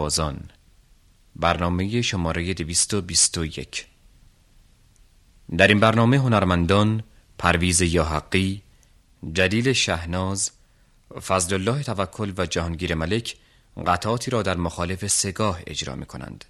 نوازان برنامه شماره 221 در این برنامه هنرمندان پرویز یاحقی، جلیل شهناز، فضل الله توکل و جهانگیر ملک قطعاتی را در مخالف سگاه اجرا می کنند.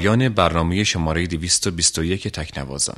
پایان برنامه شماره 221 تکنوازان.